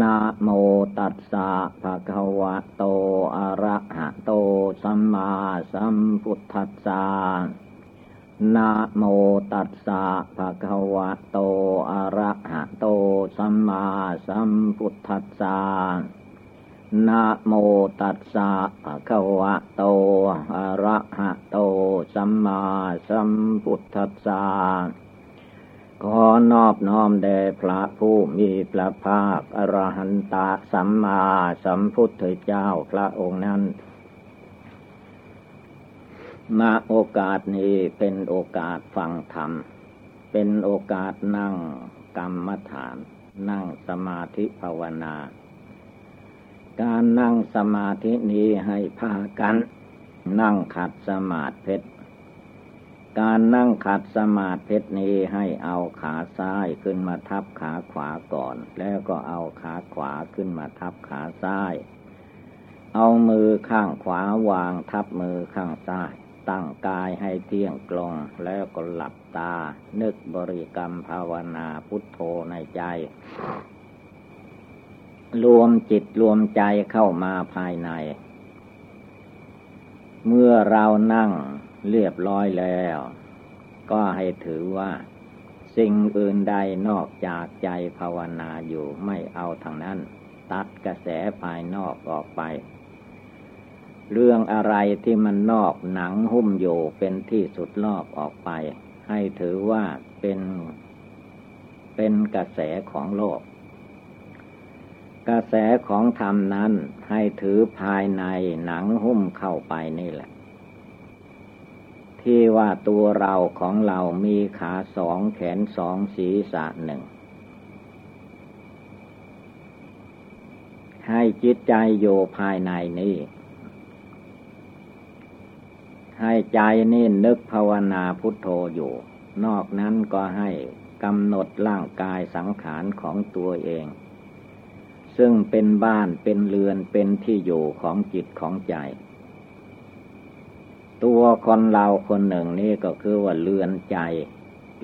นะโมตัสสะภะคะวะโต อะระหะโต สัมมาสัมพุทธัสสะนะโมตัสสะภะคะวะโต อะระหะโต สัมมาสัมพุทธัสสะนะโมตัสสะภะคะวะโต อะระหะโต สัมมาสัมพุทธัสสะ ขอนอบน้อมแด่พระผู้มีพระภาค อรหันตสัมมาสัมพุทธเจ้าพระองค์นั้น มาโอกาสนี้เป็นโอกาสฟังธรรม เป็นโอกาสนั่งกรรมฐาน นั่งสมาธิภาวนา การนั่งสมาธินี้ให้พากัน นั่งขัดสมาธิเพชร การนั่งขัดสมาธินี้ให้เอาขาซ้ายขึ้นมาทับขาขวาก่อน แล้วก็เอาขาขวาขึ้นมาทับขาซ้าย เอามือข้างขวาวางทับมือข้างซ้าย ตั้งกายให้เที่ยงตรงแล้วก็หลับตา นึกบริกรรมภาวนาพุทโธในใจ รวมจิตรวมใจเข้ามาภายใน เมื่อเรานั่ง เรียบร้อยแล้ว ก็ให้ถือว่า สิ่งอื่นใดนอกจากใจภาวนาอยู่ไม่เอาทางนั้น ตัดกระแสภายนอกออกไป เรื่องอะไรที่มันนอกหนังหุ้มอยู่เป็นที่สุดรอบออกไป ให้ถือว่าเป็นเป็นกระแสของโลก กระแสของธรรมนั้นให้ถือภายในหนังหุ้มเข้าไปนี่แหละ ที่ว่าตัวเราของเรามีขาสองแขนสองศีรษะหนึ่ง ให้จิตใจอยู่ภายในนี้ ให้ใจนี่นึกภาวนาพุทโธอยู่ นอกนั้นก็ให้กำหนดร่างกายสังขารของตัวเอง ซึ่งเป็นบ้านเป็นเรือนเป็นที่อยู่ของจิตของใจ ตัวคนเราคนหนึ่งนี่ก็คือว่าเลือนใจ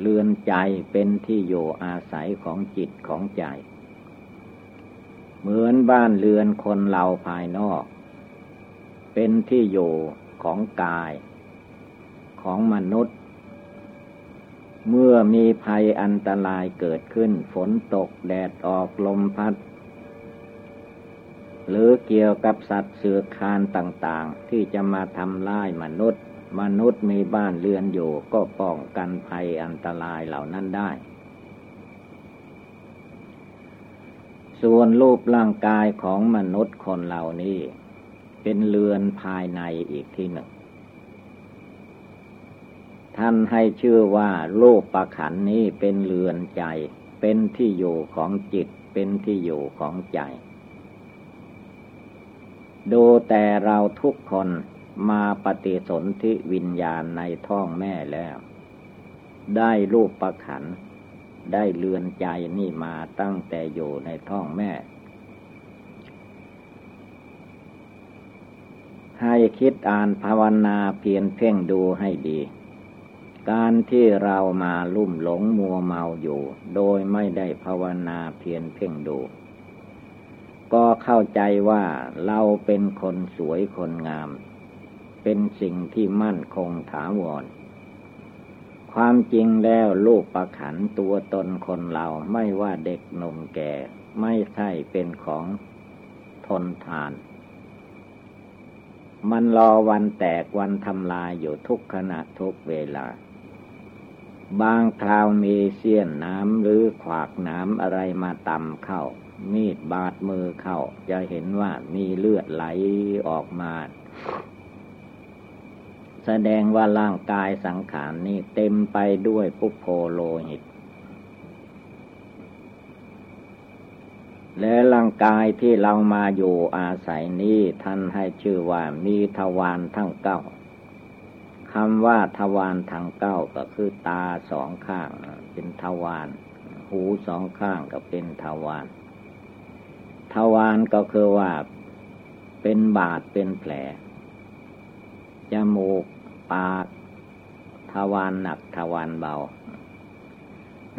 เลือนใจเป็นที่อยู่อาศัยของจิตของใจ เหมือนบ้านเรือนคนเราภายนอก เป็นที่อยู่ของกาย ของมนุษย์ เมื่อมีภัยอันตรายเกิดขึ้นฝนตกแดดออกลมพัด หรือเกี่ยวกับสัตว์เสือคานต่างๆ ที่จะมาทำลายมนุษย์ มนุษย์มีบ้านเรือนอยู่ก็ป้องกันภัยอันตรายเหล่านั้นได้ ส่วนรูปร่างกายของมนุษย์คนเหล่านี้ เป็นเรือนภายในอีกที่หนึ่ง ท่านให้ชื่อว่าโลกประขันนี้เป็นเรือนใจ เป็นที่อยู่ของจิต เป็นที่อยู่ของใจ ดูแต่เราทุกคนมาปฏิสนธิวิญญาณในท้องแม่แล้ว ได้รูปประขัน ได้เลือนใจนี่มาตั้งแต่อยู่ในท้องแม่ ให้คิดอ่านภาวนาเพียนเพ่งดูให้ดี การที่เรามาลุ่มหลงมัวเมาอยู่ โดยไม่ได้ภาวนาเพียนเพ่งดู ก็เข้าใจว่าเราเป็นคนสวยคนงาม เป็นสิ่งที่มั่นคงถาวร ความจริงแล้วลูกประขันตัวตนคนเราไม่ว่าเด็กหนุ่มแก่ ไม่ใช่เป็นของทนทาน มันรอวันแตกวันทำลายอยู่ทุกขณะทุกเวลา บางคราวมีเสี้ยนน้ำหรือขวากน้ำอะไรมาต่ำเข้า มีดบาดมือเข้า จะเห็นว่ามีเลือดไหลออกมา แสดงว่าร่างกายสังขารนี่เต็มไปด้วยปุโพโลหิต และร่างกายที่เรามาอยู่อาศัยนี้ท่านให้ชื่อว่ามีทวารทั้งเก้าคำว่าทวารทั้งเก้าก็คือตาสองข้างเป็นทวารหูสองข้างก็เป็นทวาร ทวารก็คือว่า เป็นบาดเป็นแผล จมูก ปาก ทวารหนักทวารเบา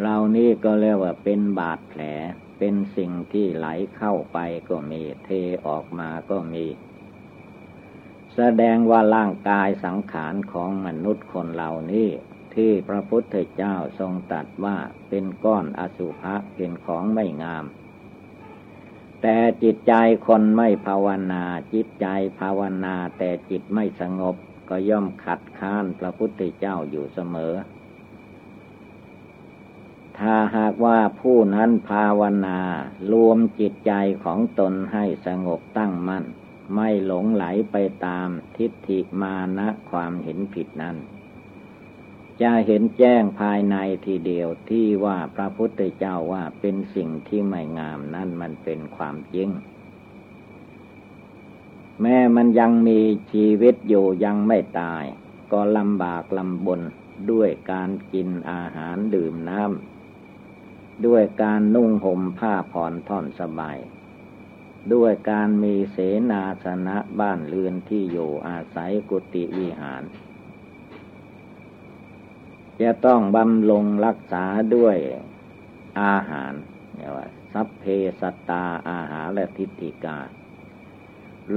เรานี่ก็เรียกว่าเป็นบาดแผล เป็นสิ่งที่ไหลเข้าไปก็มี เทออกมาก็มี แสดงว่าร่างกายสังขารของมนุษย์คนเหล่านี้ที่พระพุทธเจ้าทรงตัดว่าเป็นก้อนอสุภะเป็นของไม่งาม แต่จิตใจคนไม่ภาวนา จิตใจภาวนาแต่จิตไม่สงบก็ย่อมขัดค้านพระพุทธเจ้าอยู่เสมอ ถ้าหากว่าผู้นั้นภาวนา รวมจิตใจของตนให้สงบตั้งมั่น ไม่หลงไหลไปตามทิฏฐิมานะความเห็นผิดนั้น จะเห็นแจ้งภายในทีเดียวที่ว่าพระพุทธเจ้าว่าเป็นสิ่งที่ไม่งามนั่นมันเป็นความจริง แม้มันยังมีชีวิตอยู่ยังไม่ตาย ก็ลำบากลำบนด้วยการกินอาหารดื่มน้ำด้วยการนุ่งห่มผ้าผ่อนท่อนสบายด้วยการมีเสนาสนะบ้านเรือนที่อยู่อาศัยกุฏิวิหาร จะต้องบำรุงรักษาด้วยอาหารเนี่ยว่าสัพเพสตาอาหารและทิฏฐิกา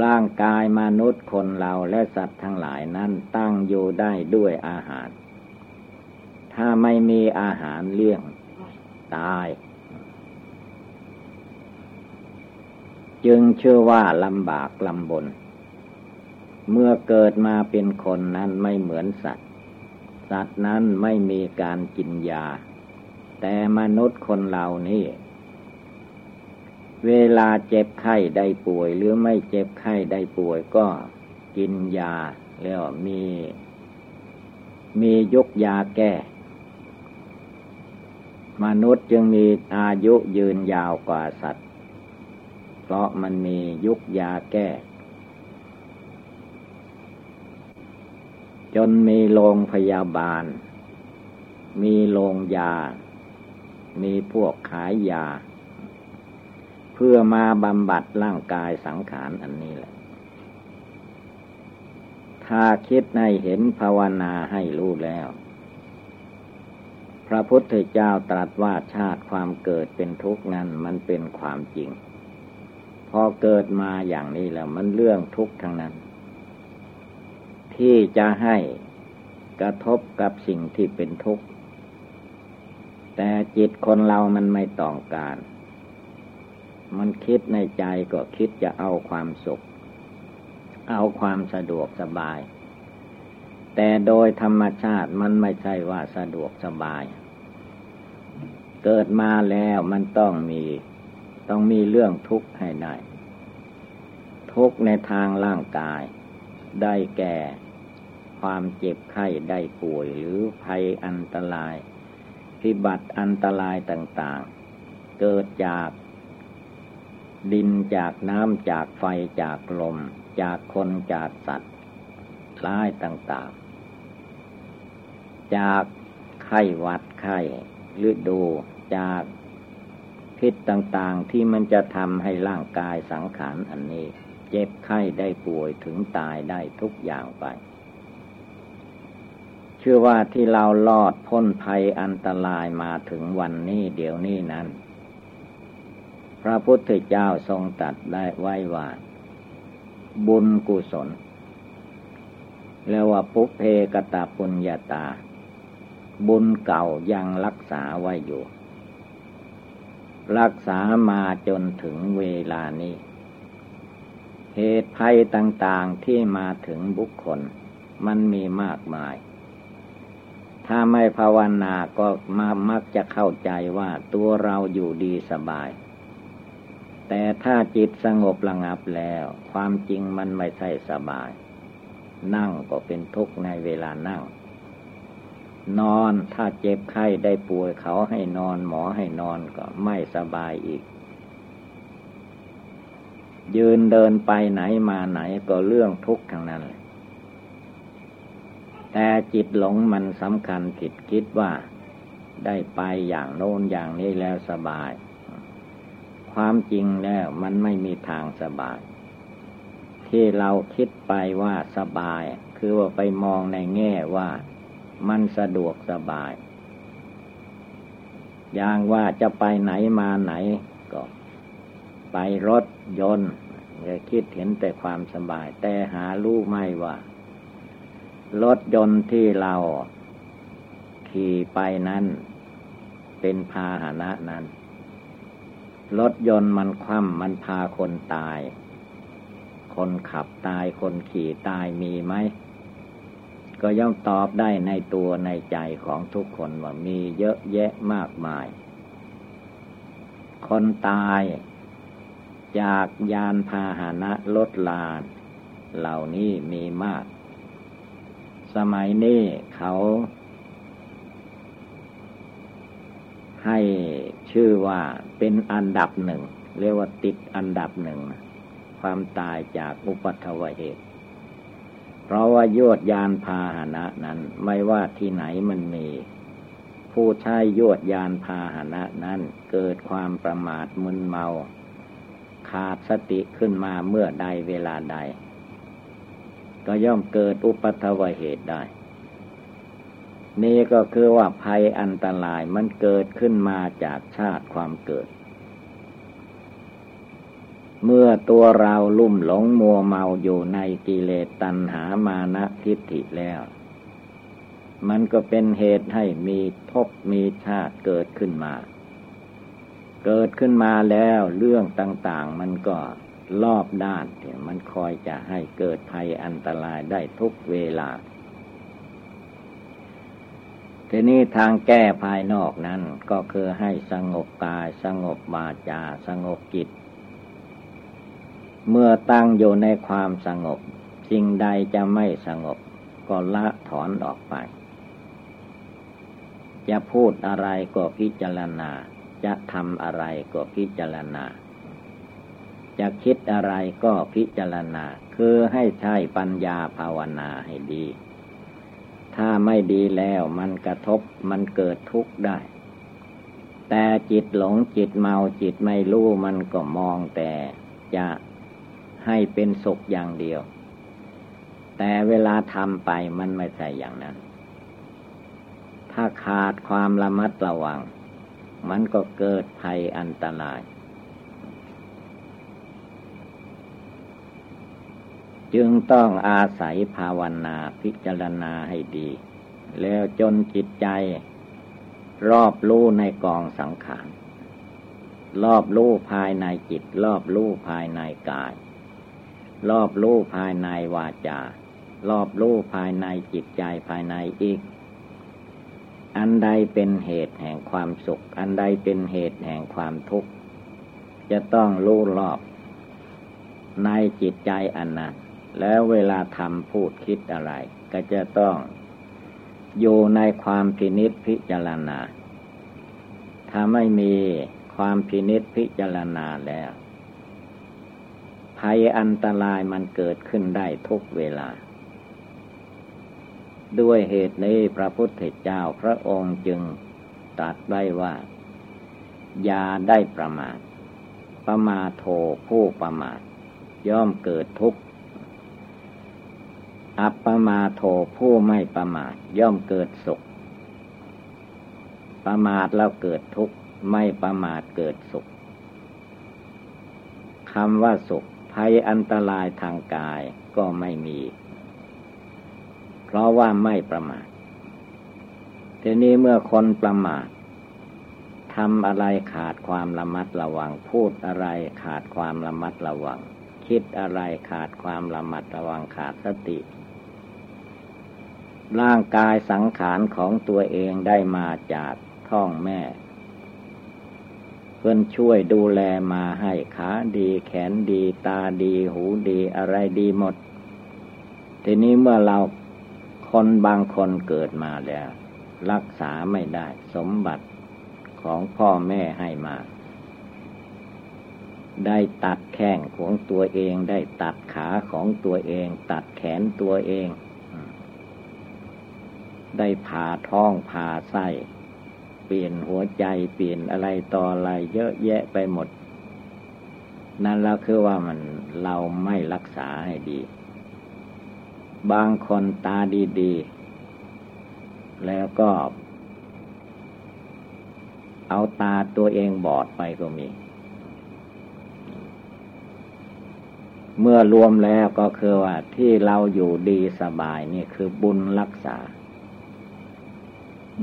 ร่างกายมนุษย์คนเราและสัตว์ทั้งหลายนั้นตั้งอยู่ได้ด้วยอาหาร ถ้าไม่มีอาหารเลี้ยงตาย จึงเชื่อว่าลำบากลำบน เมื่อเกิดมาเป็นคนนั้นไม่เหมือนสัตว์ สัตว์นั้นไม่มีการกินยา แต่มนุษย์คนเหล่านี้ เวลาเจ็บไข้ได้ป่วยหรือไม่เจ็บไข้ได้ป่วยก็กินยาแล้วมี มียกยาแก้ มนุษย์จึงมีอายุยืนยาวกว่าสัตว์ เพราะมันมียุกยาแก้ จนมีโรงพยาบาล มีโรงยา มีพวกขายยา เพื่อมาบำบัดร่างกายสังขารอันนี้แหละ ถ้าคิดให้เห็นภาวนาให้รู้แล้ว พระพุทธเจ้าตรัสว่าชาติความเกิดเป็นทุกข์นั้นมันเป็นความจริง พอเกิดมาอย่างนี้แล้วมันเรื่องทุกข์ทั้งนั้น ที่จะให้กระทบกับสิ่งที่เป็นทุกข์ แต่จิตคนเรามันไม่ต้องการ มันคิดในใจก็คิดจะเอาความสุข เอาความสะดวกสบาย แต่โดยธรรมชาติมันไม่ใช่ว่าสะดวกสบาย เกิดมาแล้วมันต้องมีต้องมีเรื่องทุกข์ให้ได้ ทุกข์ในทางร่างกาย ได้แก่ ความเจ็บไข้ได้ป่วยหรือภัยอันตราย พิบัติอันตรายต่างๆ เกิดจากดินจากน้ำจากไฟจากลม จากคนจากสัตว์ร้ายต่างๆ จากไข้หวัดไข้ฤดูจากพิษต่างๆที่มันจะทำให้ร่างกายสังขารอันนี้ เจ็บไข้ได้ป่วยถึงตายได้ทุกอย่างไป ชื่อว่าที่เราลอดพ้นภัยอันตรายมาถึงวันนี้เดี๋ยวนี้นั้น พระพุทธเจ้าทรงตัดได้ไว้ว่าบุญกุศลเรียกว่าปุเพกตาปุญญาตา บุญเก่ายังรักษาไว้อยู่ รักษามาจนถึงเวลานี้ เหตุภัยต่างๆที่มาถึงบุคคล มันมีมากมาย ถ้าไม่ภาวนาก็มามักจะเข้าใจว่าตัวเราอยู่ดีสบาย แต่ถ้าจิตสงบระงับแล้ว ความจริงมันไม่ใช่สบาย นั่งก็เป็นทุกข์ในเวลานั่ง นอนถ้าเจ็บไข้ได้ป่วยเขาให้นอนหมอให้นอนก็ไม่สบายอีก ยืนเดินไปไหนมาไหนก็เรื่องทุกข์ทั้งนั้นเลย แต่จิตหลงมันสำคัญผิดคิดว่า ได้ไปอย่างโน้นอย่างนี้แล้วสบาย ความจริงแล้วมันไม่มีทางสบาย ที่เราคิดไปว่าสบาย คือว่าไปมองในแง่ว่ามันสะดวกสบาย อย่างว่าจะไปไหนมาไหนก็ไปรถยนต์ก็คิดเห็นแต่ความสบาย แต่หารู้ไม่ว่า รถยนต์ที่เราขี่ไปนั้น เป็นพาหนะนั้น รถยนต์มันคว่ำมันพาคนตาย คนขับตายคนขี่ตายมีไหม ก็ย่อมตอบได้ในตัวในใจของทุกคนว่ามีเยอะแยะมากมาย คนตายจากยานพาหนะลดลานเหล่านี้มีมาก สมัยนี้เขา ให้ชื่อว่าเป็นอันดับหนึ่ง เรียกว่าติดอันดับหนึ่ง ความตายจากอุปัตวเหตุ เพราะว่ายวดยานพาหนะนั้นไม่ว่าที่ไหนมันมี ผู้ใช้ยวดยานพาหนะนั้นเกิดความประมาทมึนเมา ขาดสติขึ้นมาเมื่อใดเวลาใด ก็ย่อมเกิดอุปัตวเหตุได้ นี่ก็คือว่าภัยอันตรายมันเกิดขึ้นมาจากชาติความเกิด เมื่อตัวเราลุ่มหลงมัวเมาอยู่ในกิเลสตัณหามานะทิฏฐิแล้ว มันก็เป็นเหตุให้มีทบมีชาติเกิดขึ้นมา เกิดขึ้นมาแล้วเรื่องต่าง ๆ มันก็ รอบด้านมันคอยจะให้เกิดภัยอันตรายได้ทุกเวลา ทีนี้ทางแก้ภายนอกนั้นก็คือให้สงบกาย สงบบาจา สงบจิต เมื่อตั้งอยู่ในความสงบ สิ่งใดจะไม่สงบ ก็ละถอนออกไป จะพูดอะไรก็พิจารณา จะทำอะไรก็พิจารณา จะคิดอะไรก็พิจารณา คือให้ใช้ปัญญาภาวนาให้ดี ถ้าไม่ดีแล้วมันกระทบมันเกิดทุกข์ได้ แต่จิตหลงจิตเมาจิตไม่รู้มันก็มองแต่จะให้เป็นสุขอย่างเดียว แต่เวลาทำไปมันไม่ใช่อย่างนั้น ถ้าขาดความระมัดระวัง มันก็เกิดภัยอันตราย จึงต้องอาศัยภาวนาพิจารณาให้ดี แล้วจนจิตใจ รอบรู้ในกองสังขาร รอบรู้ภายในจิต รอบรู้ภายในกาย รอบรู้ภายในวาจา รอบรู้ภายในจิตใจภายในอีก อันใดเป็นเหตุแห่งความสุข อันใดเป็นเหตุแห่งความทุกข์ จะต้องรู้รอบในจิตใจอันนั้น แล้วเวลาทำพูดคิดอะไร ก็จะต้องอยู่ในความพินิษพิจารณา ถ้าไม่มีความพินิษพิจารณาแล้ว ภัยอันตรายมันเกิดขึ้นได้ทุกเวลา ด้วยเหตุนี้พระพุทธเจ้าพระองค์จึงตรัสไว้ว่าอย่าได้ประมาท ประมาโทผู้ประมาท ย่อมเกิดทุกข์ อัปปมาโทผู้ไม่ประมาทย่อมเกิดสุข ประมาทแล้วเกิดทุกข์ไม่ประมาทเกิดสุขคำว่าสุขภัยอันตรายทางกายก็ไม่มี เพราะว่าไม่ประมาททีนี้เมื่อคนประมาททำอะไรขาดความระมัดระวัง พูดอะไรขาดความระมัดระวัง คิดอะไรขาดความระมัดระวังขาดสติ ร่างกายสังขารของตัวเองได้มาจากท้องแม่ เพื่อนช่วยดูแลมาให้ขาดีแขนดีตาดีหูดีอะไรดีหมด ทีนี้เมื่อเราคนบางคนเกิดมาแล้ว รักษาไม่ได้สมบัติของพ่อแม่ให้มา ได้ตัดแข้งของตัวเองได้ตัดขาของตัวเอง ตัดแขนตัวเอง ได้ผ่าท้องผ่าไส้เปลี่ยนหัวใจเปลี่ยนอะไรต่ออะไรเยอะแยะไปหมด นั่นแล้วคือว่ามันเราไม่รักษาให้ดี บางคนตาดีๆ แล้วก็ เอาตาตัวเองบอดไปก็มี เมื่อรวมแล้วก็คือว่าที่เราอยู่ดีสบายนี่คือบุญรักษา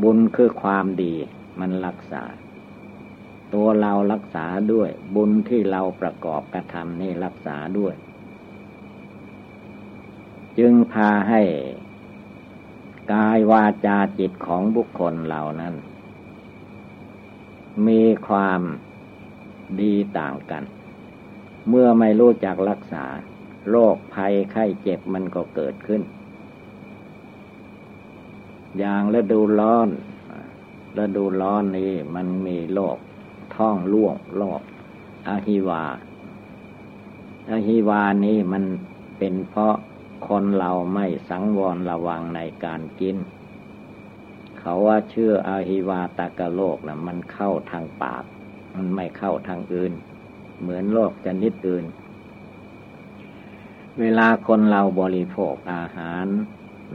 บุญคือความดีมันรักษา ตัวเรารักษาด้วย บุญที่เราประกอบกระทำนี่รักษาด้วย จึงพาให้ กายวาจาจิตของบุคคลเหล่านั้น มีความดีต่างกัน เมื่อไม่รู้จักรักษา โรคภัยไข้เจ็บมันก็เกิดขึ้น อย่างฤดูร้อนฤดูร้อนนี้มันมีโรคท้องร่วงโรคอะฮิวาอะฮิวานี้มันเป็นเพราะคนเราไม่สังวรระวังในการกิน เขาว่าเชื่ออาฮิวาตากะโลกนะมันเข้าทางปาก มันไม่เข้าทางอื่น เหมือนโรคชนิดอื่น เวลาคนเราบริโภคอาหาร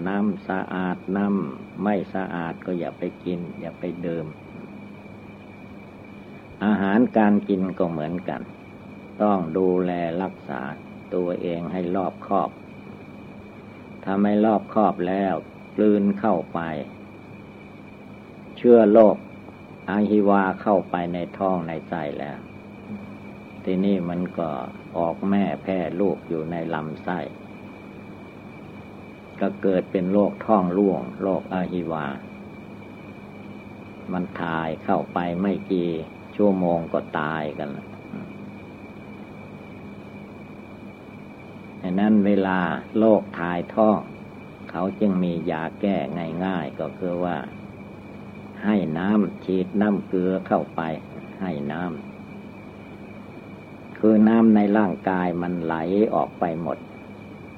น้ำสะอาดน้ำไม่สะอาดก็อย่าไปกิน อย่าไปเดิมอาหารการกินก็เหมือนกัน ต้องดูแลรักษาตัวเองให้รอบคอบถ้าไม่รอบคอบแล้วกลืนเข้าไป เชื่อโรคอาหิวาเข้าไปในท้องในไส้แล้ว ทีนี้มันก็ออกแม่แพร่ลูกอยู่ในลำไส้ ก็เกิดเป็นโรคท้องร่วงโรคอาหิวา มันถ่ายเข้าไปไม่กี่ชั่วโมงก็ตายกันดังนั้นเวลาโรคถ่ายท้องเขาจึงมียาแก้ง่ายๆ ก็คือว่า ให้น้ำฉีดน้ำเกลือเข้าไป ให้น้ำคือน้ำในร่างกายมันไหลออกไปหมด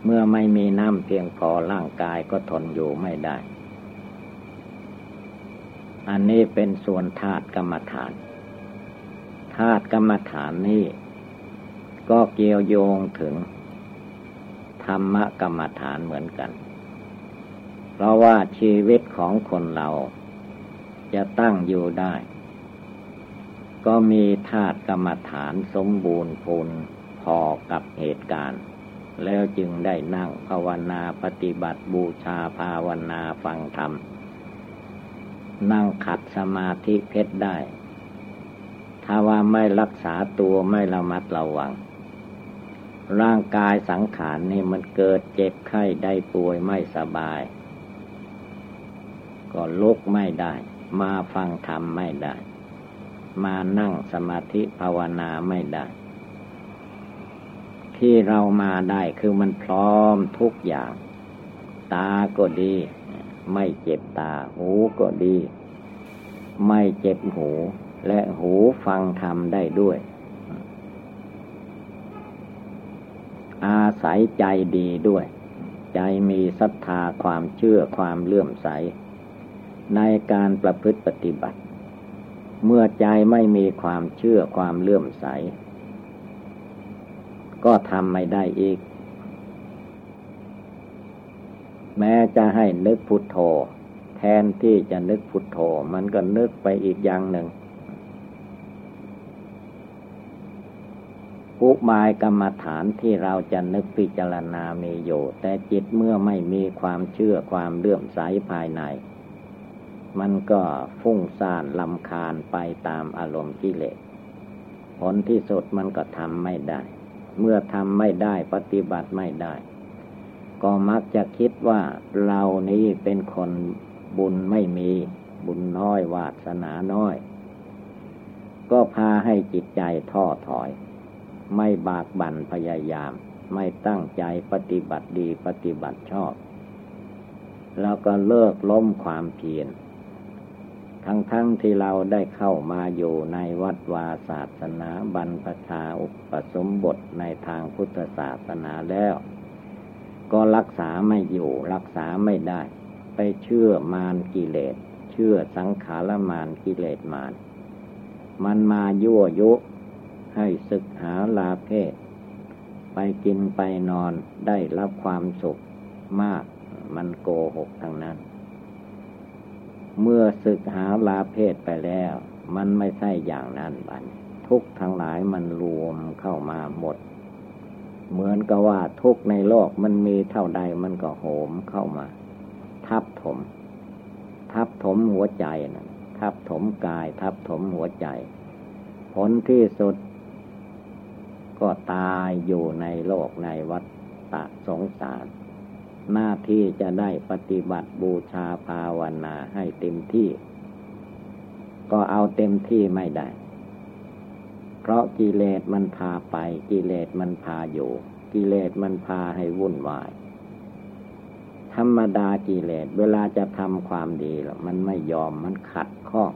เมื่อไม่มีน้ำเพียงพอร่างกายก็ทนอยู่ไม่ได้ อันนี้เป็นส่วนธาตุกรรมฐาน ธาตุกรรมฐานนี้ก็เกี่ยวโยงถึง ธรรมกรรมฐานเหมือนกัน เพราะว่าชีวิตของคนเราจะตั้งอยู่ได้ ก็มีธาตุกรรมฐานสมบูรณ์พูนพอกับเหตุการณ์ แล้วจึงได้นั่งภาวนาปฏิบัติบูชาภาวนาฟังธรรม นั่งขัดสมาธิเพชรได้ ถ้าว่าไม่รักษาตัวไม่ระมัดระวัง ร่างกายสังขารนี่มันเกิดเจ็บไข้ได้ป่วยไม่สบาย ก็ลุกไม่ได้ มาฟังธรรมไม่ได้ มานั่งสมาธิภาวนาไม่ได้ ที่เรามาได้คือมันพร้อมทุกอย่าง ตาก็ดี ไม่เจ็บตา หูก็ดี ไม่เจ็บหู และหูฟังธรรมได้ด้วย อาศัยใจดีด้วย ใจมีศรัทธาความเชื่อความเลื่อมใส ในการประพฤติปฏิบัติ เมื่อใจไม่มีความเชื่อความเลื่อมใส ก็ทำไม่ได้อีก แม้จะให้นึกพุทโธ แทนที่จะนึกพุทโธ มันก็นึกไปอีกอย่างหนึ่งอุบายกรรมฐานที่เราจะนึกพิจารณามีอยู่แต่จิตเมื่อไม่มีความเชื่อความเลื่อมใสภายใน มันก็ฟุ้งซ่านลำคาญไปตามอารมณ์กิเลสผลที่สุดมันก็ทำไม่ได้ เมื่อทำไม่ได้ปฏิบัติไม่ได้ ก็มักจะคิดว่าเรานี้เป็นคนบุญไม่มีบุญน้อยวาสนาน้อย ก็พาให้จิตใจท้อถอย ไม่บากบั่นพยายาม ไม่ตั้งใจปฏิบัติดีปฏิบัติชอบ แล้วก็เลิกล้มความเพียร ทั้งๆทที่เราได้เข้ามาอยู่ในวัดวาศาสนาบรรพชาอุปสมบทในทางพุทธศาสนาแล้ว ก็รักษาไม่อยู่รักษาไม่ได้ ไปเชื่อมารกิเลส เชื่อสังขารมารกิเลสมารมันมายั่วยุ ให้ศึกหาลาเพศ ไปกินไปนอนได้รับความสุขมาก มันโกหกทางนั้น เมื่อศึกหาลาเพศไปแล้ว มันไม่ใช่อย่างนั้นบันทุกทั้งหลายมันรวมเข้ามาหมด เหมือนกับว่าทุกในโลกมันมีเท่าใดมันก็โหมเข้ามา ทับถม ทับถมหัวใจนะทับถมกาย ทับถมหัวใจ ผลที่สุด ก็ตายอยู่ในโลกในวัฏฏะสงสาร หน้าที่จะได้ปฏิบัติบูชาภาวนาให้เต็มที่ ก็เอาเต็มที่ไม่ได้ เพราะกิเลสมันพาไป กิเลสมันพาอยู่ กิเลสมันพาให้วุ่นวาย ธรรมดากิเลสเวลาจะทำความดีแล้วมันไม่ยอมมันขัดข้อง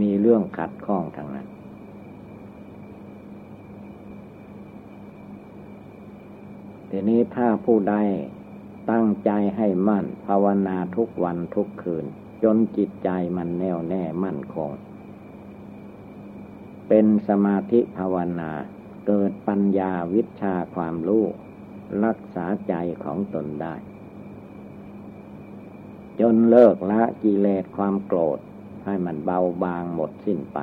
มีเรื่องขัดข้องทางนั้น ทีนี้ถ้าผู้ใดตั้งใจให้มั่น ภาวนาทุกวันทุกคืน จนจิตใจมันแน่วแน่มั่นคง เป็นสมาธิภาวนาเกิดปัญญาวิชาความรู้รักษาใจของตนได้ จนเลิกละกิเลสความโกรธ ให้มันเบาบางหมดสิ้นไป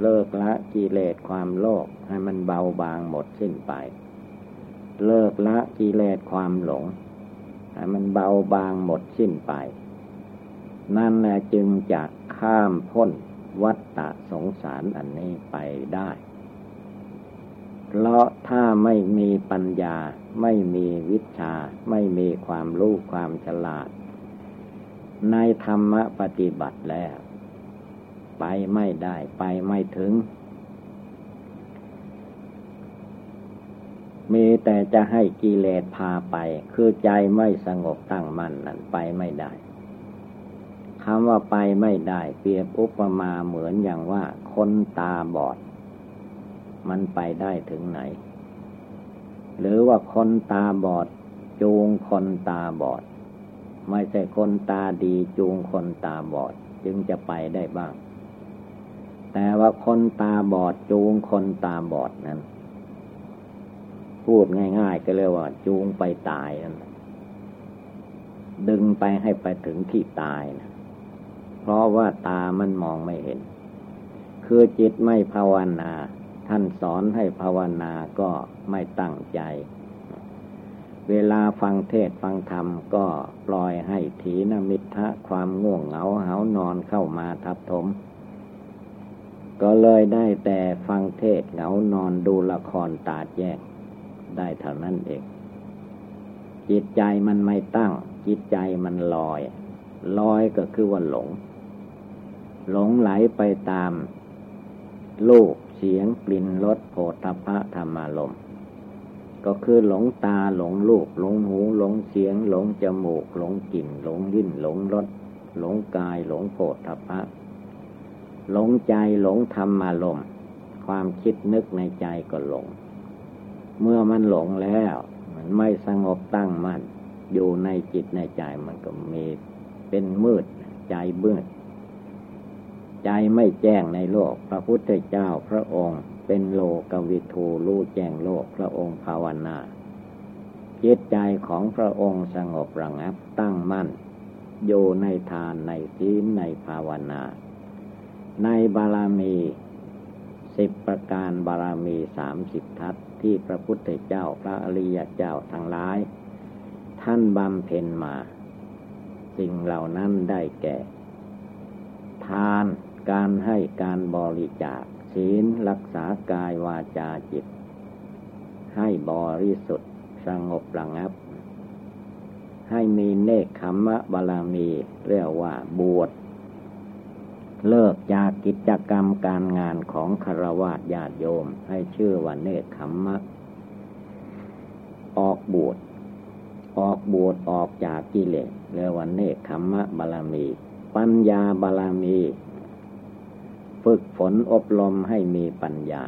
เลิกละกิเลสความโลภให้มันเบาบางหมดสิ้นไป เลิกละกิเลสความหลงให้มันเบาบางหมดสิ้นไป นั่นแหละจึงจะข้ามพ้นวัฏฏะสงสารอันนี้ไปได้เพราะถ้าไม่มีปัญญา ไม่มีวิชา ไม่มีความรู้ความฉลาด ในธรรมปฏิบัติแล้ว ไปไม่ได้ไปไม่ถึง มีแต่จะให้กิเลสพาไป คือใจไม่สงบตั้งมั่นนั้นไปไม่ได้คำว่าไปไม่ได้ เปรียบอุปมาเหมือนอย่างว่าคนตาบอด มันไปได้ถึงไหน หรือว่าคนตาบอด จูงคนตาบอด ไม่ใช่คนตาดีจูงคนตาบอด จึงจะไปได้บ้าง แต่ว่าคนตาบอดจูงคนตาบอดนั้น พูดง่ายๆ ก็เรียกว่า จูงไปตายนั่นดึงไปให้ไปถึงที่ตายนะเพราะว่าตามันมองไม่เห็น คือจิตไม่ภาวนา ท่านสอนให้ภาวนาก็ไม่ตั้งใจ เวลาฟังเทศฟังธรรมก็ปล่อยให้ถีนมิทะความง่วงเหงาเหานอนเข้ามาทับถม ก็เลยได้แต่ฟังเทศเหงานอนดูละครตาแยก ได้เท่านั้นเอง จิตใจมันไม่ตั้ง จิตใจมันลอย ลอยก็คือว่าหลง หลงไหลไปตามลูกเสียงกลิ่นรสโผฏฐะธรรมารมก็คือหลงตาหลงลูกหลงหูหลงเสียง หลงจมูก หลงกลิ่น หลงลิ้นหลงรสหลงกายหลงโผฏฐะหลงใจหลงธรรมารมความคิดนึกในใจก็หลง เมื่อมันหลงแล้ว มันไม่สงบตั้งมัน่นอยู่ในจิตในใจมันก็มีเป็นมืดใจเบื้อใจไม่แจ้งในโลก พระพุทธเจ้าพระองค์ เป็นโลกวิทูรู้แจ้งโลกพระองค์ภาวนาจิตใจของพระองค์สงบระงับตั้งมั่น อยู่ในทานในศีลในภาวนา ในบารมีสิบประการบารมีสามสิบทัศ ที่พระพุทธเจ้าพระอริยเจ้าทั้งหลาย ท่านบำเพ็ญมา สิ่งเหล่านั้นได้แก่ ทานการให้การบริจาคศีลรักษากายวาจาจิต ให้บริสุทธิ์สงบระงับ ให้มีเนคขมะบาลามี เรียกว่าบวช เลิกจากกิจกรรมการงานของคารวะญาติโยม ให้ชื่อว่าเนคขมมะ ออกบวชออกบวชออกจากกิเลสเรียกว่าเนคขมมะบาลามี ปัญญาบาลามี ฝึกฝนอบรมให้มีปัญญา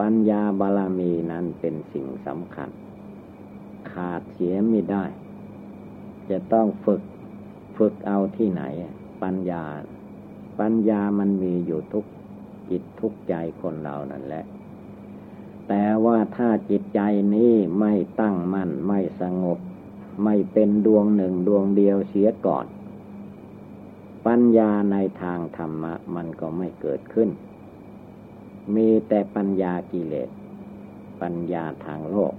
ปัญญาบารมีนั้นเป็นสิ่งสำคัญ ขาดเสียไม่ได้ จะต้องฝึกฝึกเอาที่ไหน ปัญญา ปัญญามันมีอยู่ทุกจิตทุกใจคนเรานั่นแหละ แต่ว่าถ้าจิตใจนี้ไม่ตั้งมั่นไม่สงบ ไม่เป็นดวงหนึ่งดวงเดียวเสียก่อน ปัญญาในทางธรรมะมันก็ไม่เกิดขึ้น มีแต่ปัญญากิเลส ปัญญาทางโลก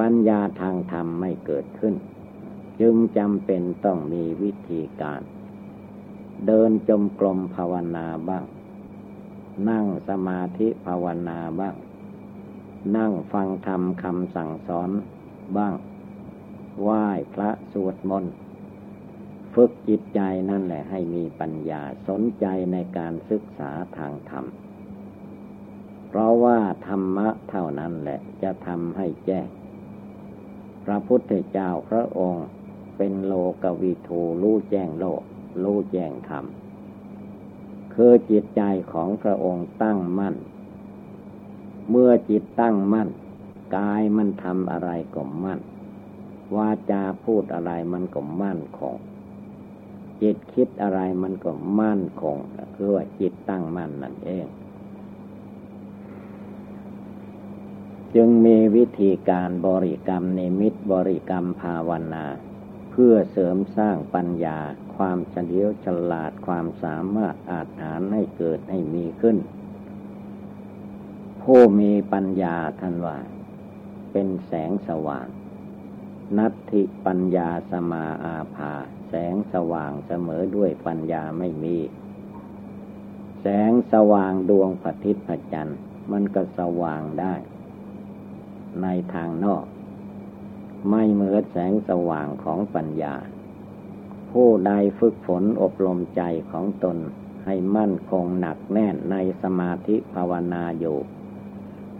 ปัญญาทางธรรมไม่เกิดขึ้น จึงจำเป็นต้องมีวิธีการ เดินจมกลมภาวนาบ้าง นั่งสมาธิภาวนาบ้าง นั่งฟังธรรมคำสั่งสอนบ้าง ไหว้พระสวดมนต์ฝึกจิตใจนั่นแหละให้มีปัญญาสนใจในการศึกษาทางธรรม เพราะว่าธรรมะเท่านั้นแหละจะทำให้แจ้งพระพุทธเจ้าพระองค์ เป็นโลกวิทูรู้แจ้งโลก รู้แจ้งธรรม คือจิตใจของพระองค์ตั้งมั่น เมื่อจิตตั้งมั่น กายมันทำอะไรก็มั่น วาจาพูดอะไรมันก็มั่นคง จิตคิดอะไรมันก็มั่นคงคือว่าจิตตั้งมั่นนั่นเองจึงมีวิธีการบริกรรมนิมิตบริกรรมภาวนา พื่อเสริมสร้างปัญญา ความเฉลียวฉลาดความสามารถอาจหารให้เกิดให้มีขึ้น ผู้มีปัญญาท่านว่า เป็นแสงสว่าง นัตถิปัญญาสมาอาภา แสงสว่างเสมอด้วยปัญญาไม่มี แสงสว่างดวงพระทิตย์พระจันทร์มันก็สว่างได้ ในทางนอก ไม่เหมือนแสงสว่างของปัญญา ผู้ใดฝึกฝนอบรมใจของตนให้มั่นคงหนักแน่นในสมาธิภาวนาอยู่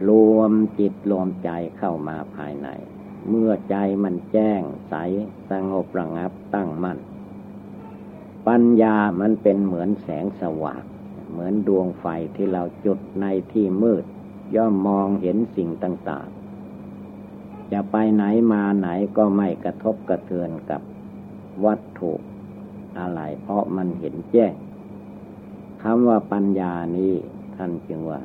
รวมจิตรวมใจเข้ามาภายใน เมื่อใจมันแจ้งใสสงบระงับตั้งมัน่น ปัญญามันเป็นเหมือนแสงสว่าง เหมือนดวงไฟที่เราจุดในที่มืด ย่อมมองเห็นสิ่งต่าง จะไปไหนมาไหนก็ไม่กระทบกระเทือนกับวัตถุอะไร เพราะมันเห็นแจ้งคำว่าปัญญานี้ท่านจึงว่า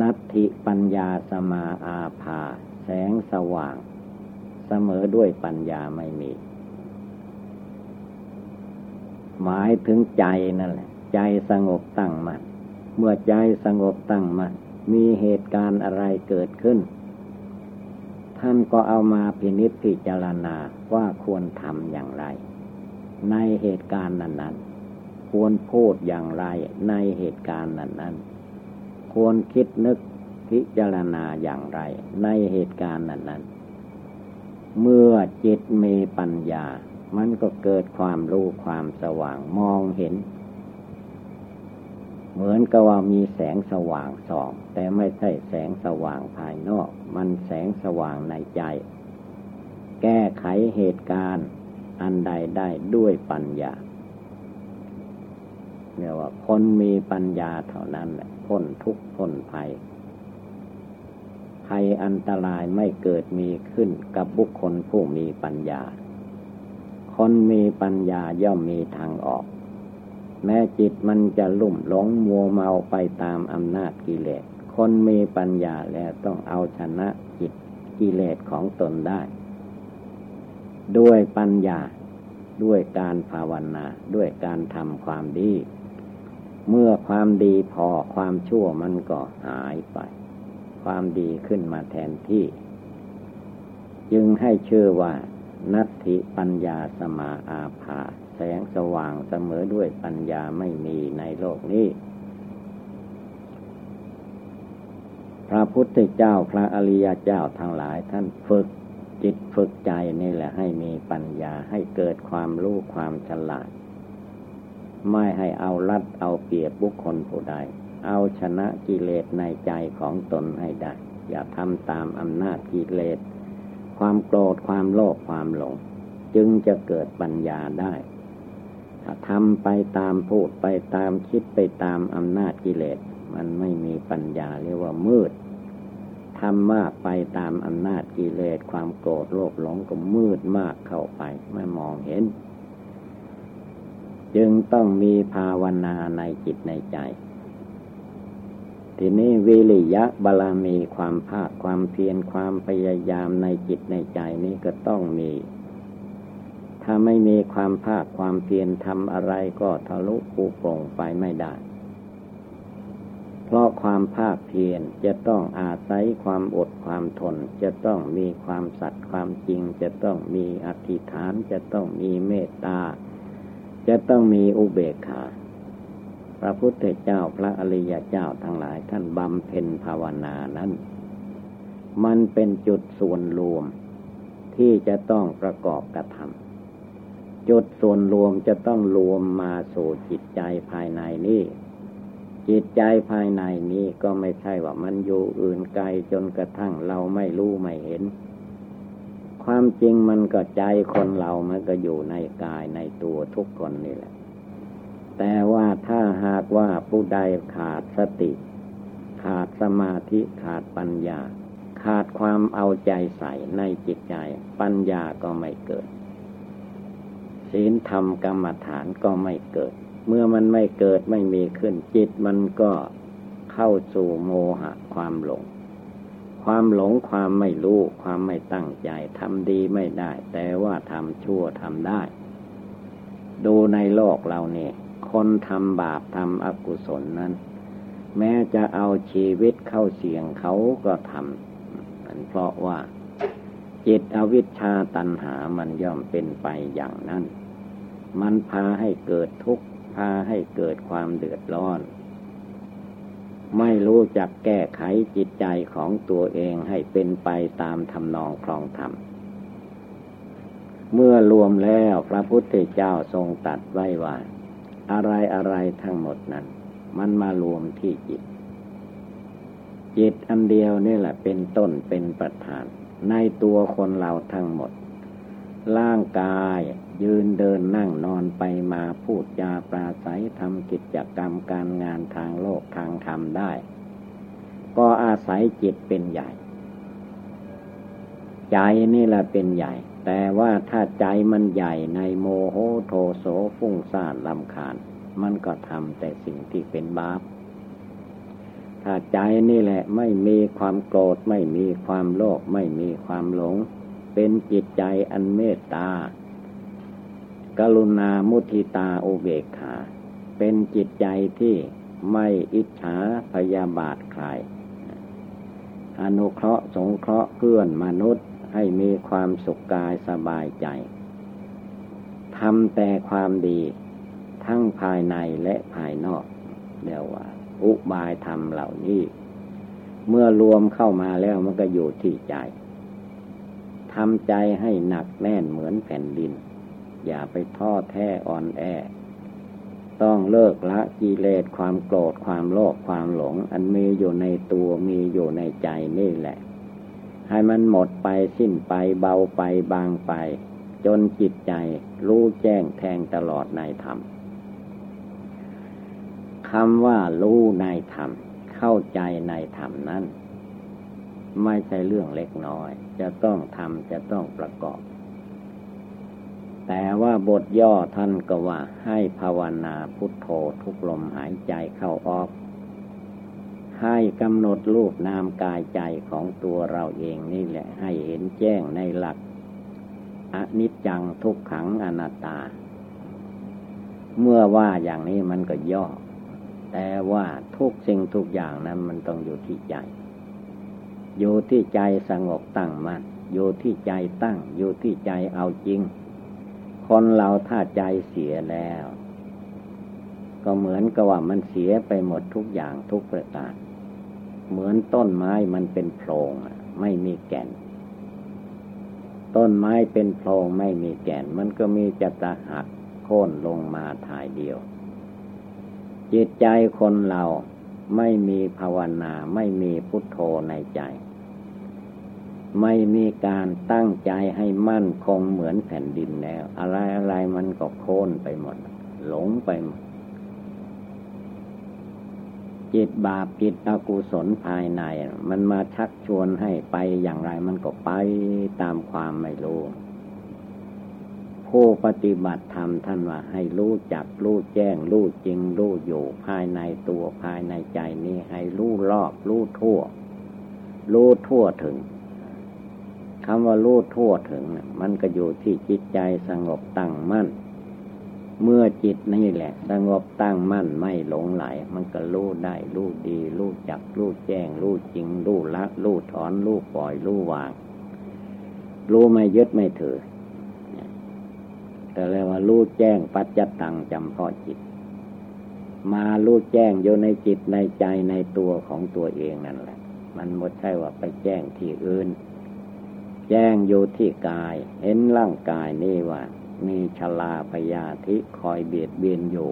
นัตถิปัญญาสมาอาภา แสงสว่าง เสมอด้วยปัญญาไม่มี หมายถึงใจนั่นแหละ ใจสงบตั้งมัน่นเมื่อใจสงบตั้งมัน่น มีเหตุการณ์อะไรเกิดขึ้น ท่านก็เอามาพินิจพิจารณาว่าควรทำอย่างไร ในเหตุการณ์นั้น ๆ ควรพูดอย่างไรในเหตุการณ์นั้น ๆ ควรคิดนึกพิจารณาอย่างไร ในเหตุการณ์นั้น ๆ เมื่อจิตมีปัญญา มันก็เกิดความรู้ความสว่างมองเห็น เหมือนกับว่ามีแสงสว่างสอง แต่ไม่ใช่แสงสว่างภายนอก มันแสงสว่างในใจ แก้ไขเหตุการณ์อันใดได้ด้วยปัญญาเรียกว่าคนมีปัญญาเท่านั้นแหละพ้นทุกข์พ้นภัยภัยอันตรายไม่เกิดมีขึ้นกับบุคคลผู้มีปัญญา คนมีปัญญาย่อมมีทางออก แม้จิตมันจะลุ่มหลงมัวเมาไปตามอำนาจกิเลส คนมีปัญญาแล้วต้องเอาชนะจิตกิเลสของตนได้ ด้วยปัญญาด้วยการภาวนา ด้วยการทำความดี เมื่อความดีพอความชั่วมันก็หายไป ความดีขึ้นมาแทนที่ จึงให้ชื่อว่า นัตถิปัญญาสมาอาภา งสว่างเสมอด้วยปัญญาไม่มีในโลกนี้ พระพุทธเจ้าพระอริยเจ้าทั้งหลายท่านฝึกจิตฝึกใจนี่แหละให้มีปัญญาให้เกิดความรู้ความฉลาด ไม่ให้เอารัดเอาเปรียบบุคคลผู้ใด เอาชนะกิเลสในใจของตนให้ได้ อย่าทำตามอำนาจกิเลส ความโกรธความโลภความหลง จึงจะเกิดปัญญาได้ ทำไปตามพูดไปตามคิดไปตามอำนาจกิเลส มันไม่มีปัญญาเรียกว่ามืดทำมากไปตามอำนาจกิเลสความโกรธโลภหลงก็มืดมากเข้าไปไม่มองเห็น จึงต้องมีภาวนาในจิตในใจ ทีนี้วิริยะบาลามีความภาคความเพียรความพยายามในจิตในใจนี้ก็ต้องมี ถ้าไม่มีความภาคความเพียรทำอะไรก็ทะลุปูโป่งไปไม่ได้เพเพราะความภาคเพียรจะต้องอาศัยความอดความทน จะต้องมีความสัตย์ความจริง จะต้องมีอธิษฐาน จะต้องมีเมตตา จะต้องมีอุเบกขาพระพุทธเจ้าพระอริยเจ้าทั้งหลายท่านบำเพ็ญภาวนานั้น มันเป็นจุดส่วนรวมที่จะต้องประกอบกระทำ จุดส่วนรวมจะต้องรวมมาสู่จิตใจภายในนี้จิตใจภายในนี้ก็ไม่ใช่ว่ามันอยู่อื่นไกลจนกระทั่งเราไม่รู้ไม่เห็น ความจริงมันก็ใจคนเรามันก็อยู่ในกายในตัวทุกคนนี่แหละ แต่ว่าถ้าหากว่าผู้ใดขาดสติ ขาดสมาธิขาดปัญญา ขาดความเอาใจใส่ในจิตใจ ปัญญาก็ไม่เกิด ศีลธรรมกรรมฐานก็ไม่เกิด เมื่อมันไม่เกิดไม่มีขึ้น จิตมันก็เข้าสู่โมหะความหลง ความหลงความไม่รู้ ความไม่ตั้งใจทำดีไม่ได้ แต่ว่าทำชั่วทำได้ ดูในโลกเราเนี่ยคนทำบาปทำอกุศลนั้น แม้จะเอาชีวิตเข้าเสี่ยงเขาก็ทำอันเพราะว่าจิตอวิชชาตันหามันย่อมเป็นไปอย่างนั้น มันพาให้เกิดทุกข์ พาให้เกิดความเดือดร้อน ไม่รู้จักแก้ไขจิตใจของตัวเองให้เป็นไปตามทำนองครองธรรม เมื่อรวมแล้วพระพุทธเจ้าทรงตัดไว้ว่า อะไรอะไรทั้งหมดนั้น มันมารวมที่จิต จิตอันเดียวนี่แหละเป็นต้นเป็นประธาน ในตัวคนเราทั้งหมด ร่างกายยืนเดินนั่งนอนไปมาพูดจาปราศัยทำกิจกรรมการงานทางโลกทางธรรมได้ ก็อาศัยจิตเป็นใหญ่ ใจนี่แหละเป็นใหญ่ แต่ว่าถ้าใจมันใหญ่ในโมโหโทโสฟุ้งซ่านลำคาญ มันก็ทำแต่สิ่งที่เป็นบาปถ้าใจนี่แหละไม่มีความโกรธไม่มีความโลภไม่มีความหลง เป็นจิตใจอันเมตตา กรุณามุทิตาโอเบกขา เป็นจิตใจที่ไม่อิจฉาพยาบาทใคร อนุเคราะห์สงเคราะห์เพื่อนมนุษย์ให้มีความสุขกายสบายใจ ทำแต่ความดีทั้งภายในและภายนอกเรียกว่า อุบายธรรมเหล่านี้ เมื่อรวมเข้ามาแล้วมันก็อยู่ที่ใจ ทำใจให้หนักแน่นเหมือนแผ่นดิน อย่าไปท้อแท้อ่อนแอ ต้องเลิกละกิเลสความโกรธความโลภความหลง อันมีอยู่ในตัวมีอยู่ในใจนี่แหละ ให้มันหมดไปสิ้นไปเบาไปบางไป จนจิตใจรู้แจ้งแทงตลอดในธรรมคำว่ารู้ในธรรม เข้าใจในธรรมนั้น ไม่ใช่เรื่องเล็กน้อย จะต้องทำจะต้องประกอบ แต่ว่าบทย่อท่านก็ว่าให้ภาวนาพุทโธทุกลมหายใจเข้าออก ให้กำหนดรูปนามกายใจของตัวเราเองนี่แหละ ให้เห็นแจ้งในหลักอนิจจังทุกขังอนัตตา เมื่อว่าอย่างนี้มันก็ย่อ แต่ว่าทุกสิ่งทุกอย่างนั้นมันต้องอยู่ที่ใจ อยู่ที่ใจสงบตั้งมัน่นอยู่ที่ใจตั้ง อยู่ที่ใจเอาจริง คนเราถ้าใจเสียแล้ว ก็เหมือนกับว่ามันเสียไปหมดทุกอย่างทุกประการ เหมือนต้นไม้มันเป็นโพรงไม่มีแก่น ต้นไม้เป็นโพรงไม่มีแก่น มันก็มีจะตะหักโค่นลงมาถ่ายเดียว จิตใจคนเราไม่มีภาวนาไม่มีพุทโธในใจ ไม่มีการตั้งใจให้มั่นคงเหมือนแผ่นดินแล้ว อะไรอะไรมันก็โค่นไปหมด หลงไปหมด จิตบาปจิตอกุศลภายใน มันมาชักชวนให้ไปอย่างไรมันก็ไปตามความไม่รู้ ผู้ปฏิบัติธรรมท่านว่าให้รู้จักรู้แจ้งรู้จริงรู้อยู่ภายในตัวภายในใจนี้ให้รู้รอบรู้ทั่ว รู้ทั่วถึง คำว่ารู้ทั่วถึงมันก็อยู่ที่จิตใจสงบตั้งมั่น เมื่อจิตนี่แหละ สงบตั้งมั่นไม่หลงไหล มันก็รู้ได้รู้ดีรู้จักรู้แจ้งรู้จริงรู้ละรู้ถอนรู้ปล่อยรู้วาง รู้ไม่ยึดไม่ถือก็เรียกว่ารู้แจ้งปัจจตังจำเพาะจิต มารู้แจ้งอยู่ในจิตในใจในตัวของตัวเองนั่นแหละ มันไม่ใช่ว่าไปแจ้งที่อื่น แจ้งอยู่ที่กาย เห็นร่างกายนี่ว่า มีชลาพยาธิคอยเบียดเบียนอยู่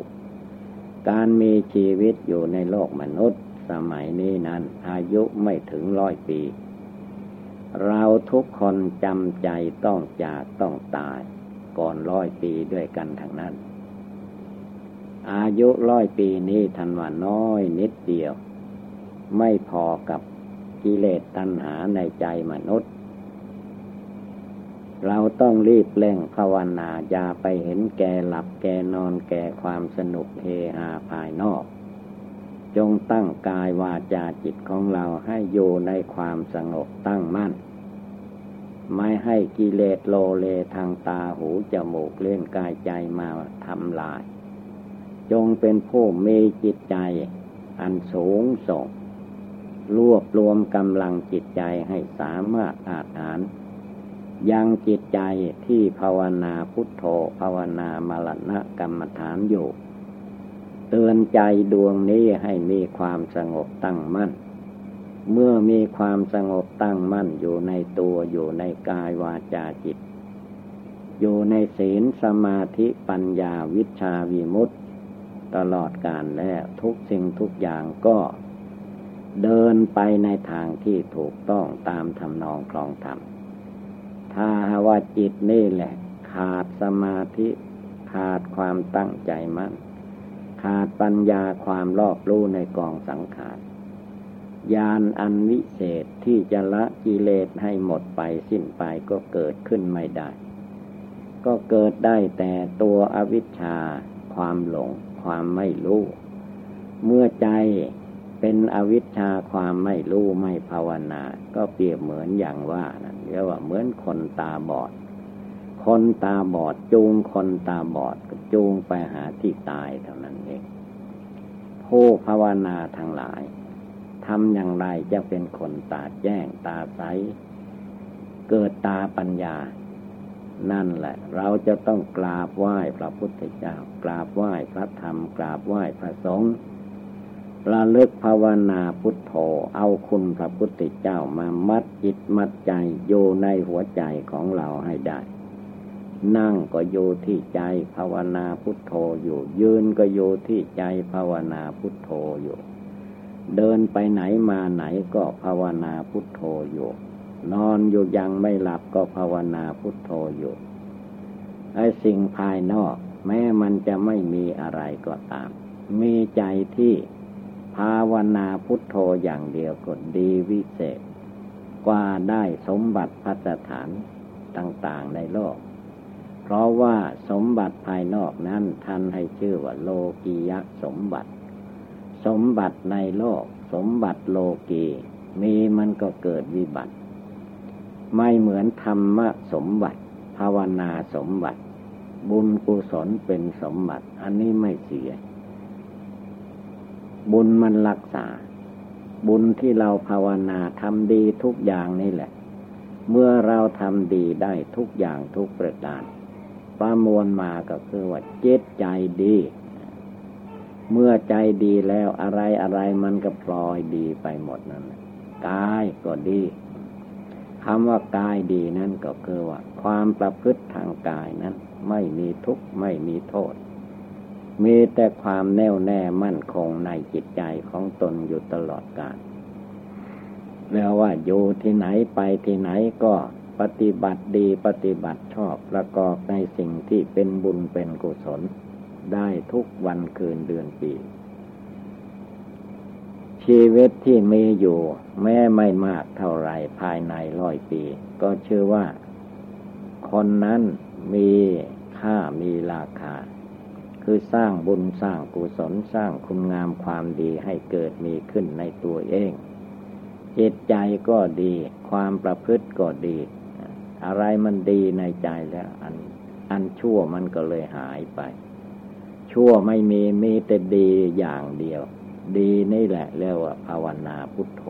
การมีชีวิตอยู่ในโลกมนุษย์ สมัยนี้นั้นอายุไม่ถึงร้อยปี เราทุกคนจำใจต้องจากต้องตาย ก่อนร้อยปีด้วยกันทั้งนั้น อายุร้อยปีนี้ทันว่าน้อยนิดเดียว ไม่พอกับกิเลสตัณหาในใจมนุษย์ เราต้องรีบเร่งภาวนาอย่าไปเห็นแก่หลับแก่นอนแก่ความสนุกเฮฮาภายนอก จงตั้งกายวาจาจิตของเราให้อยู่ในความสงบตั้งมั่น ไม่ให้กิเลสโลเลทางตาหูจมูกเล่นกายใจมาทำลาย จงเป็นผู้มีจิตใจอันสูงส่งรวบรวมกำลังจิตใจให้สามารถอาหาร ยังจิตใจที่ภาวนาพุทโธภาวนามรณะกรรมฐานอยู่ เตือนใจดวงนี้ให้มีความสงบตั้งมั่น เมื่อมีความสงบตั้งมั่นอยู่ในตัวอยู่ในกายวาจาจิต อยู่ในศีลสมาธิปัญญาวิชาวิมุตตตลอดกาลแล้วทุกสิ่งทุกอย่างก็เดินไปในทางที่ถูกต้องตามทำนองคลองธรรม ถ้าว่าจิตนี่แหละ ขาดสมาธิ ขาดความตั้งใจมั่นขาดปัญญาความรอบรู้ในกองสังขารญาณอันวิเศษที่จะละกิเลสให้หมดไปสิ้นไปก็เกิดขึ้นไม่ได้ ก็เกิดได้แต่ตัวอวิชชา ความหลง ความไม่รู้ เมื่อใจเป็นอวิชชาความไม่รู้ไม่ภาวนา ก็เปรียบเหมือนอย่างว่านะ เรียกว่าเหมือนคนตาบอด คนตาบอดจูงคนตาบอดก็จูงไปหาที่ตายเท่านั้นเอง ผู้ภาวนาทั้งหลายทำอย่างไรจะเป็นคนตาแจ้งตาใส เกิดตาปัญญา นั่นแหละ เราจะต้องกราบไหว้พระพุทธเจ้ากราบไหว้พระธรรม กราบไหว้พระสงฆ์ ระลึกภาวนาพุทโธเอาคุณพระพุทธเจ้ามามัดจิตมัดใจอยู่ในหัวใจของเราให้ได้ นั่งก็อยู่ที่ใจภาวนาพุทโธอยู่ ยืนก็อยู่ที่ใจภาวนาพุทโธอยู่ เดินไปไหนมาไหนก็ภาวนาพุทโธอยู่นอนอยู่ยังไม่หลับก็ภาวนาพุทโธอยู่ไอ้สิ่งภายนอก แม้มันจะไม่มีอะไรก็ตาม มีใจที่ ภาวนาพุทโธอย่างเดียวก็ดีวิเศษ กว่าได้สมบัติพัฒฐานต่างๆในโลก เพราะว่าสมบัติภายนอกนั้นท่านให้ชื่อว่าโลกียะสมบัติ สมบัติในโลก สมบัติโลกีมีมันก็เกิดวิบัติ ไม่เหมือนธรรมะสมบัติ ภาวนาสมบัติ บุญกุศลเป็นสมบัติ อันนี้ไม่เสีย บุญมันรักษา บุญที่เราภาวนาทำดีทุกอย่างนี่แหละ เมื่อเราทำดีได้ทุกอย่างทุกประการประมวลมาก็คือว่าเจตใจดี เมื่อใจดีแล้วอะไรอะไรมันก็พลอยดีไปหมดนั่นกายก็ดีคำว่ากายดีนั่นก็คือว่า ความประพฤติทางกายนั้น ไม่มีทุกข์ไม่มีโทษ มีแต่ความแน่วแน่มั่นคงในจิตใจของตนอยู่ตลอดกาลแล้วว่าอยู่ที่ไหนไปที่ไหนก็ปฏิบัติดีปฏิบัติชอบประกอบในสิ่งที่เป็นบุญเป็นกุศล ได้ทุกวันคืนเดือนปี ชีวิตที่มีอยู่ แม้ไม่มากเท่าไรภายในร้อยปี ก็เชื่อว่า คนนั้นมีค่ามีราคา คือสร้างบุญสร้างกุศลสร้างคุณงามความดีให้เกิดมีขึ้นในตัวเอง จิตใจก็ดี ความประพฤติก็ดี อะไรมันดีในใจแล้วอัน อันชั่วมันก็เลยหายไป ชั่วไม่มีมีแต่ดีอย่างเดียว ดีนี่แหละเรียกว่าภาวนาพุทโธ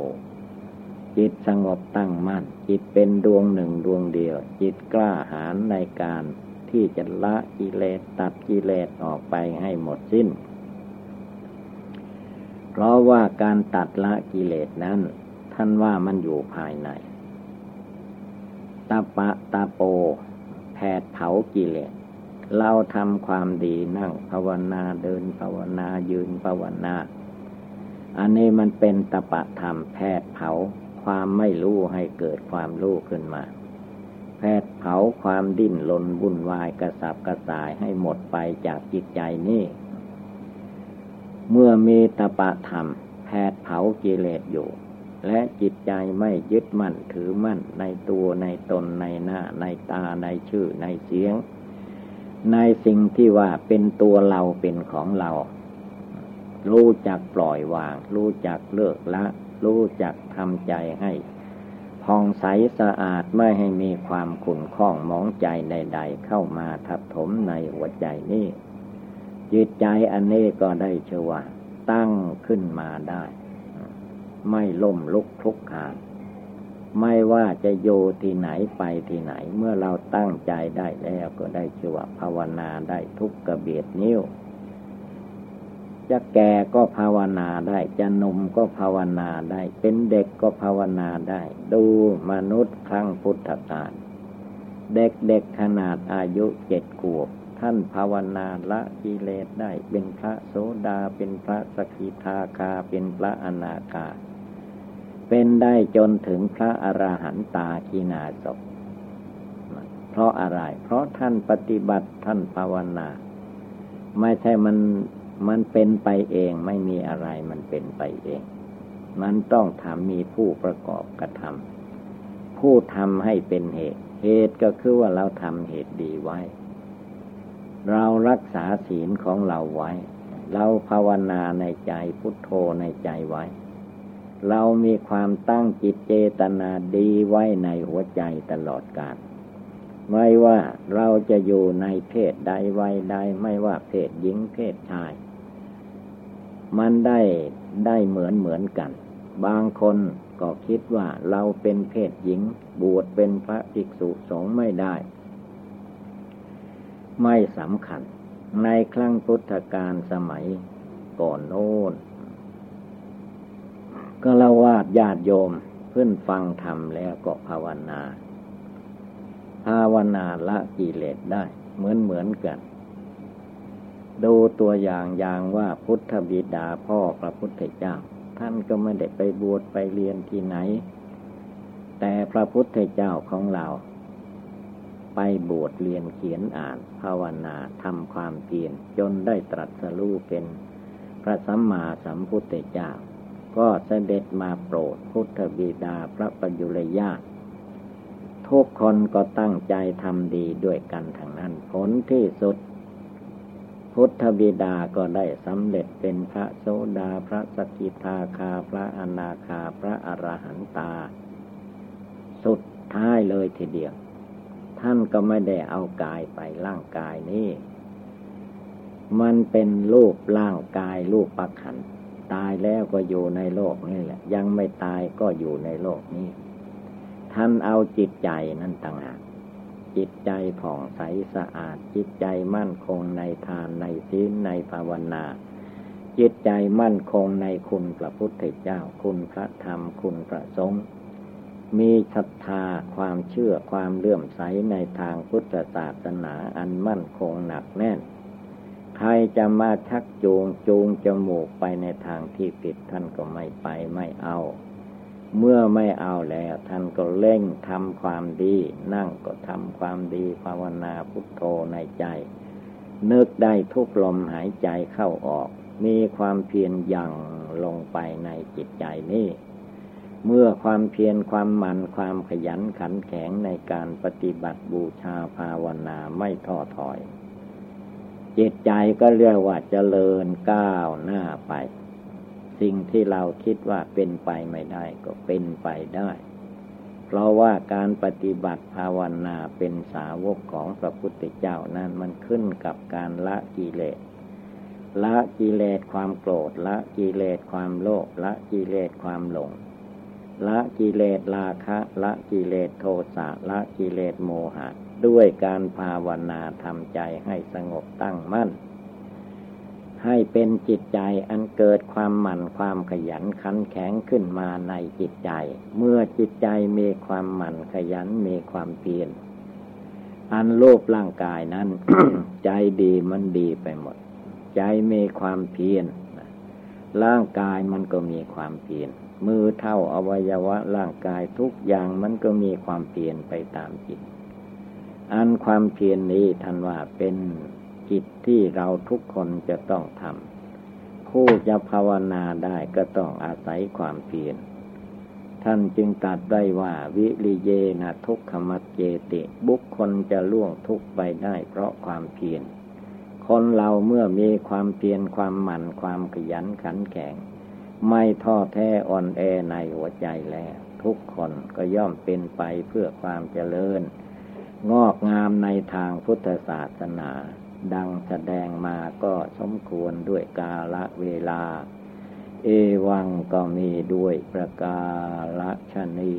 จิตสงบตั้งมั่น จิตเป็นดวงหนึ่งดวงเดียว จิตกล้าหาญในการ ที่จะละกิเลสตัดกิเลสออกไปให้หมดสิ้น เพราะว่าการตัดละกิเลสนั้น ท่านว่ามันอยู่ภายในตาปะตาโปแผดเผากิเลส เราทำความดีนั่งภาวนาเดินภาวนายืนภาวนา อันนี้มันเป็นตปะธรรมแผดเผาความไม่รู้ให้เกิดความรู้ขึ้นมา แผดเผาความดิ้นรนวุ่นวายกระสับกระส่ายให้หมดไปจากจิตใจนี่ เมื่อมีตปะธรรมแผดเผากิเลสอยู่ และจิตใจไม่ยึดมั่นถือมั่นในตัวในตนในหน้า ในตาในชื่อในเสียง ในสิ่งที่ว่าเป็นตัวเราเป็นของเรา รู้จักปล่อยวาง รู้จักเลิกละ รู้จักทำใจให้ ผ่องใสสะอาดไม่ให้มีความขุ่นข้องมองใจใด ๆ เข้ามาทับถมในหัวใจนี้จิตใจอันนี้ก็ได้เชื่อว่าตั้งขึ้นมาได้ ไม่ล่มลุกคลุกคานไม่ว่าจะโยที่ไหนไปที่ไหน เมื่อเราตั้งใจได้แล้วก็ได้ชื่อว่าภาวนาได้ทุกกระเบียดนิ้ว จะแก่ก็ภาวนาได้ จะหนุ่มก็ภาวนาได้ เป็นเด็กก็ภาวนาได้ ดูมนุษย์ครั้งพุทธกาลเด็กๆขนาดอายุเจ็ดขวบ ท่านภาวนาละกิเลสได้ เป็นพระโสดาเป็นพระสกิทาคาเป็นพระอนาคาเป็นได้จนถึงพระอรหันตาคีนาศเพราะอะไร เพราะท่านปฏิบัติท่านภาวนา ไม่ใช่มัน มันเป็นไปเองไม่มีอะไรมันเป็นไปเอง มันต้องทำมีผู้ประกอบกระทำผู้ทำให้เป็นเหตุ เหตุก็คือว่าเราทำเหตุดีไว้ เรารักษาศีลของเราไว้ เราภาวนาในใจพุทโธในใจไว้ เรามีความตั้งจิตเจตนาดีไว้ในหัวใจตลอดกาลไม่ว่าเราจะอยู่ในเพศใดวัยใดไม่ว่าเพศหญิงเพศชาย มันได้ได้เหมือนเหมือนกัน บางคนก็คิดว่าเราเป็นเพศหญิง บวชเป็นพระภิกษุสงฆ์ไม่ได้ ไม่สำคัญ ในครั้งพุทธกาลสมัยก่อนโน้นก็ล่าว่าญาติโยมเพื่อนฟังธรรมแล้วก็ภาวนา ภาวนาละกิเลสได้ เหมือนเหมือนกัน ดูตัวอย่างอย่างว่าพุทธบิดาพ่อพระพุทธเจ้า ท่านก็ไม่ได้ไปบวชไปเรียนที่ไหน แต่พระพุทธเจ้าของเรา ไปบวชเรียนเขียนอ่าน ภาวนาทำความเพียรจนได้ตรัสรู้เป็นพระสัมมาสัมพุทธเจ้า ก็เสด็จมาโปรดพุทธบิดาพระปยุรญาทุกคนก็ตั้งใจทำดีด้วยกันทั้งนั้น ผลที่สุด พุทธบิดาก็ได้สำเร็จเป็นพระโสดาพระสกิทาคาพระอนาคาพระอรหันตา สุดท้ายเลยทีเดียว ท่านก็ไม่ได้เอากายไปร่างกายนี้ มันเป็นรูปร่างกายรูปประขันตายแล้วก็อยู่ในโลกนี่แหละ ยังไม่ตายก็อยู่ในโลกนี้ ท่านเอาจิตใจนั่นต่างหาก จิตใจผ่องใสสะอาด จิตใจมั่นคงในทานในศีลในภาวนา จิตใจมั่นคงในคุณพระพุทธเจ้า คุณพระธรรมคุณพระสงฆ์มีศรัทธาความเชื่อความเลื่อมใสในทางพุทธศาสนาอันมั่นคงหนักแน่น ใครจะมาชักจูงจูงจมูกไปในทางที่ผิดท่านก็ไม่ไปไม่เอา เมื่อไม่เอาแล้ว ท่านก็เล่งทำความดี นั่งก็ทำความดีภาวนาพุทโธในใจ นึกได้ทุกลมหายใจเข้าออก มีความเพียรยังลงไปในจิตใจนี้เมื่อความเพียรความมันความขยันขันแข็งในการปฏิบัติบูชาภาวนาไม่ท้อถอย จิตใจก็เรียกว่าเจริญก้าวหน้าไป สิ่งที่เราคิดว่าเป็นไปไม่ได้ก็เป็นไปได้ เพราะว่าการปฏิบัติภาวนาเป็นสาวกของพระพุทธเจ้านั้นมันขึ้นกับการละกิเลสละกิเลสความโกรธละกิเลสความโลภละกิเลสความหลง ละกิเลสราคะ ละกิเลสโทสะละกิเลสโมหะ ด้วยการภาวนาทำใจให้สงบตั้งมั่น ให้เป็นจิตใจอันเกิดความหมั่นความขยันขันแข็งขึ้นมาในจิตใจ เมื่อจิตใจมีความหมั่นขยันมีความเพียรอันโลภร่างกายนั้น ใจดีมันดีไปหมด ใจมีความเพียรร่างกายมันก็มีความเพียรมือเท่าอวัยวะร่างกายทุกอย่างมันก็มีความเพียรไปตามจิต อันความเพียรนนี้ท่านว่าเป็น จิตที่เราทุกคนจะต้องทำผู้จะภาวนาได้ก็ต้องอาศัยความเพียรท่านจึงตัดได้ว่าวิริเยนะทุกขมัจเจติ บุคคลจะล่วงทุกไปได้เพราะความเพียรคนเราเมื่อมีความเพียรความหมั่นความขยันขันแข็ง ไม่ท้อแท้อ่อนแอในหัวใจแล้ว ทุกคนก็ย่อมเป็นไปเพื่อความเจริญ งอกงามในทางพุทธศาสนา ดังแสดงมาก็สมควรด้วยกาละเวลา เอวังก็มีด้วยประกาศชนี